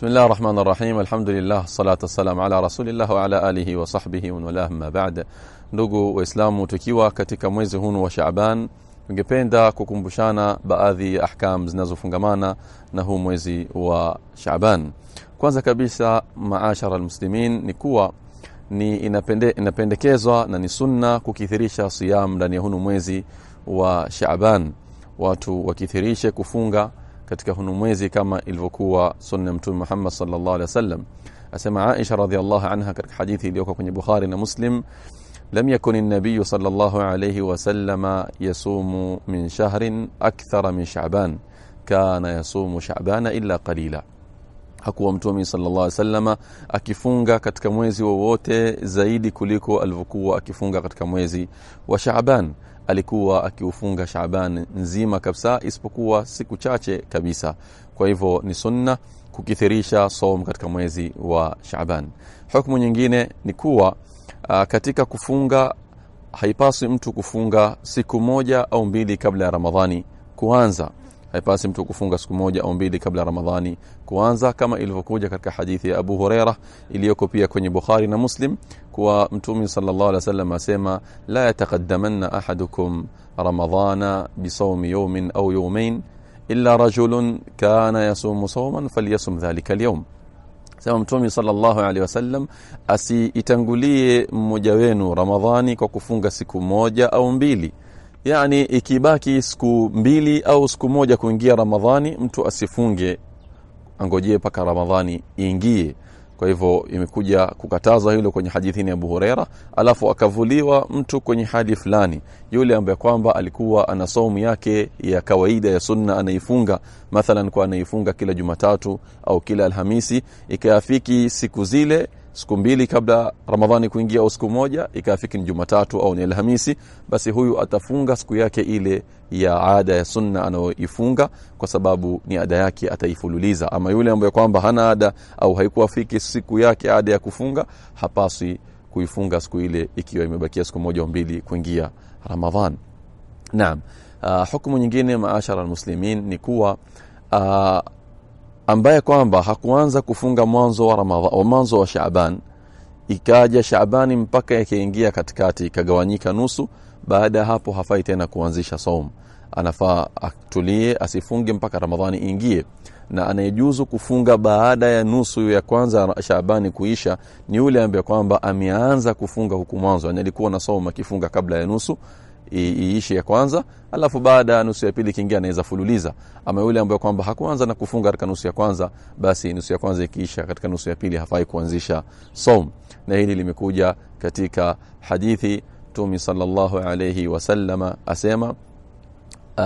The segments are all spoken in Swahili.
بسم الله الرحمن الرحيم الحمد لله الصلاة والسلام على رسول الله وعلى آله وصحبه ومن والاه ما بعد ndugu waislamu tukiwa katika mwezi huu wa Shaaban tungependa kukumbushana baadhi ya ahkam zinazofungamana na huu mwezi wa Shaaban kwanza kabisa maashara almuslimin ni kuwa ni inapende, inapendekezwa na ni sunna kukithirisha siyam ndani ya hunu mwezi wa Shaaban watu wakithirishe kufunga katika hunu mwezi kama ilivyokuwa sunna mtume Muhammad sallallahu alaihi wasallam asema Aisha radhiallahu anha katika hadithi iliyoko kwenye Bukhari na Muslim لم يكن النبي صلى الله عليه وسلم يصوم من شهر أكثر من شعبان كان يصوم شعبان إلا قليلا hakuwa mtume sallallahu alaihi wasallama akifunga katika mwezi wowote zaidi kuliko alivyokuwa akifunga katika mwezi wa Shaaban. Alikuwa akiufunga Shaaban nzima kabisa isipokuwa siku chache kabisa. Kwa hivyo ni sunna kukithirisha som katika mwezi wa Shaaban. Hukumu nyingine ni kuwa katika kufunga haipaswi mtu kufunga siku moja au mbili kabla ya Ramadhani kuanza haipasi mtu kufunga siku moja au mbili kabla Ramadhani kuanza kama ilivyokuja katika hadithi ya Abu Huraira iliyoko pia kwenye Bukhari na Muslim kuwa Mtume sallallahu alaihi wasallam asema la yataqaddamanna ahadukum ramadhana bisawmi yawmin au yawmayn illa rajulun kana yasumu sawman falyasum dhalika al-yawm sema mtume sallallahu alaihi wasallam asiitangulie mmoja wenu ramadhani kwa kufunga siku moja au mbili yani ikibaki siku mbili au siku moja kuingia ramadhani mtu asifunge angojee paka ramadhani iingie. Kwa hivyo imekuja kukatazwa hilo kwenye hadithi ya Abu Huraira alafu akavuliwa mtu kwenye hali fulani. Yule ambaye kwamba alikuwa ana saumu yake ya kawaida ya sunna anaifunga mathalan kwa anaifunga kila Jumatatu au kila Alhamisi. Ikayafiki siku zile siku mbili kabla Ramadhani kuingia au siku moja ikafiki ni Jumatatu au ni Alhamisi basi huyu atafunga siku yake ile ya ada ya sunna anayoifunga kwa sababu ni ada yake ataifululiza. Ama yule ambaye kwamba hana ada au haikuwafiki siku yake ada ya kufunga hapaswi kuifunga siku ile ikiwa imebakia siku moja au mbili kuingia Ramadhan. Naam. Uh, hukumu nyingine maashara almuslimin ni kuwa uh, ambaye kwamba hakuanza kufunga mwanzo wa Ramadhan mwanzo wa Shaaban. Ikaja Shaabani mpaka yakeingia katikati ikagawanyika nusu. Baada ya hapo hafai tena kuanzisha saum. Anafaa atulie asifunge mpaka Ramadhani ingie na anayejuzu kufunga baada ya nusu ya kwanza Shaabani kuisha ni yule ambaye kwamba ameanza kufunga huku mwanzo. Yani alikuwa na saum akifunga kabla ya nusu iishe ya kwanza alafu baada ya nusu ya pili kiingia anaweza fululiza. Ama yule ambaye kwamba hakuanza na kufunga katika nusu ya kwanza basi nusu ya kwanza ikiisha katika nusu ya pili hafai kuanzisha saum. Na hili limekuja katika hadithi Mtume sallallahu alayhi wasallama asema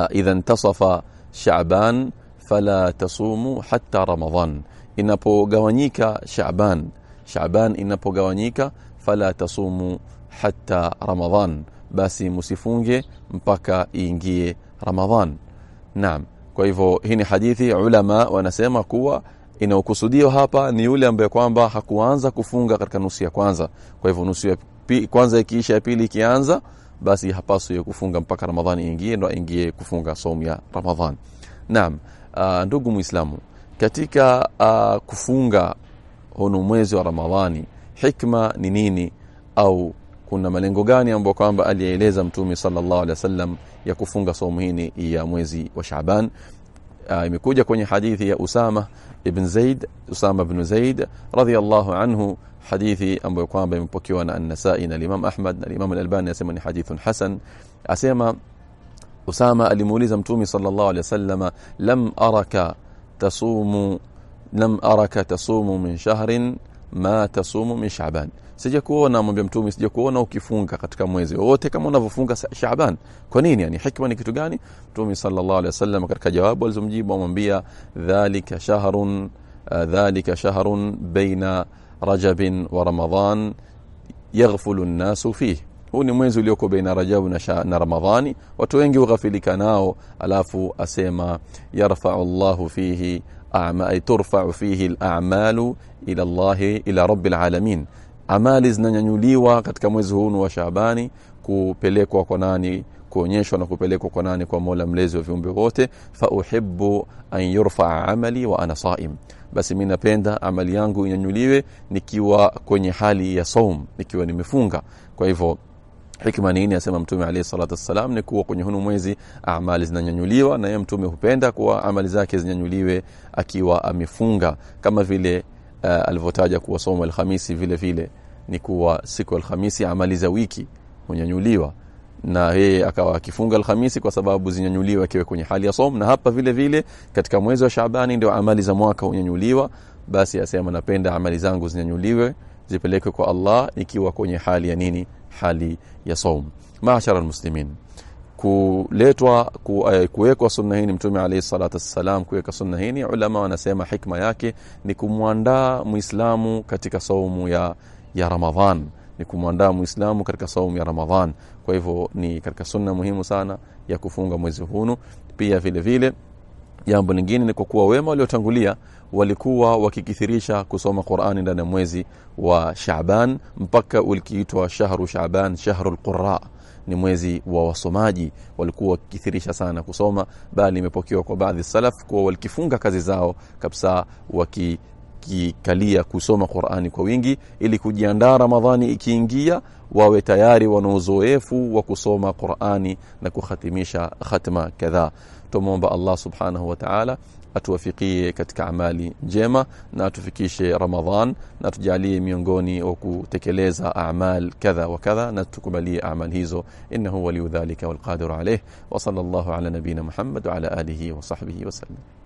idha intasafa Shaaban fala tasumu hatta Ramadhan inapogawanyika Shaaban Shaaban inapogawanyika fala tasumu hatta Ramadhan basi msifunge mpaka iingie Ramadhan. Naam. Kwa hivyo hii ni hadithi ulama wanasema kuwa inaokusudiwa hapa ni yule ambaye kwamba hakuanza kufunga katika nusu ya kwanza. Kwa hivyo nusu ya kwanza ikiisha ya pili ikianza basi hapaswi kufunga mpaka Ramadhani ingie ndo ingie kufunga saumu ya Ramadhan. Naam. Uh, ndugu muislamu katika uh, kufunga hunu mwezi wa Ramadhani hikma ni nini au kuna malengo gani ambayo kwamba alieleza mtume sallallahu alaihi wasallam ya kufunga saumu hii ya mwezi wa Shaaban uh, imekuja kwenye hadithi ya Usama ibn Zaid Usama ibn Zaid radhiyallahu anhu hadithi ambayo kwamba imepokewa na An-Nasa'i na Imam Ahmad na Imam Al-Albani asema ni hadithun hasan asema Usama alimuuliza mtume sallallahu alaihi wasallam lam araka tasumu lam araka tasumu min shahrin ma tasumu min Shaaban sija kuona mwambia mtume sija kuona ukifunga katika mwezi wote kama unavyofunga Shaaban kwa nini yani hikma ni kitu gani mtume sallallahu alaihi wasallam katika jawabu alizomjibu amwambia dhalika shahrun uh, dhalika shahrun baina rajab wa ramadhan yaghfulu an-nasu fihi huu ni mwezi ulioko baina rajabu na, na ramadhani. Watu wengi hughafilika nao alafu asema yarfa'u Allahu fihi turfa'u fihi al-a'malu ila Allah ila rabbil alamin. Amali zinanyanyuliwa katika mwezi huu wa Shaabani kupelekwa kwa nani kuonyeshwa na kupelekwa kwa nani kwa mola mlezi wa viumbe wote. Fa uhibbu an yurfaa amali wa ana saim. Basi mi napenda amali yangu inyanyuliwe nikiwa kwenye hali ya saum nikiwa nimefunga. Kwa hivyo hikma ni nini asema mtume alayhi salatu wassalam ni kuwa kwenye hunu mwezi amali zinanyanyuliwa na yeye mtume hupenda kuwa amali zake zinyanyuliwe akiwa amefunga. Kama vile uh, alivyotaja kuwa somo alhamisi vile vile ni kuwa siku alhamisi amali za wiki hunyanyuliwa. Na yeye akawa akifunga alhamisi kwa sababu zinyanyuliwa akiwa kwenye hali ya som na hapa vile vile katika mwezi wa Shaabani ndio amali za mwaka hunyanyuliwa. Basi asema napenda amali zangu zinyanyuliwe zipelekwe kwa Allah ikiwa kwenye hali ya nini hali ya saum. Maashara almuslimin kuletwa uh, kuwekwa sunna hii mtume alayhi salatu wassalam kuweka sunna hii ulama wanasema hikma yake ni kumwandaa muislamu katika saumu ya ya Ramadhan. Ni kumwandaa muislamu katika saumu ya Ramadhan. Kwa hivyo ni katika sunna muhimu sana ya kufunga mwezi huu. Pia vile vile jambo lingine ni kwa kuwa wema waliotangulia walikuwa wakikithirisha kusoma Qur'ani ndani ya mwezi wa Shaaban mpaka ulikiitwa shahru Shaaban shahru lqura ni mwezi wa wasomaji walikuwa wakikithirisha sana kusoma bali imepokewa kwa baadhi salaf kuwa walikifunga kazi zao kabisa waki kikalia kusoma Qur'ani kwa wingi ili kujiandaa Ramadhani ikiingia wawe tayari wana uzoefu wa kusoma Qur'ani na kuhatimisha khatma kadhaa tumomba Allah subhanahu wa ta'ala atuwafikie katika amali njema na atufikishe Ramadhan na tujalie miongoni wa kutekeleza amal kadha wa kadha na tukubalie amal hizo innahu waliyu dhalika walqadiru alayh wa sallallahu ala nabina Muhammad wa ala alihi wa sahbihi wa sallam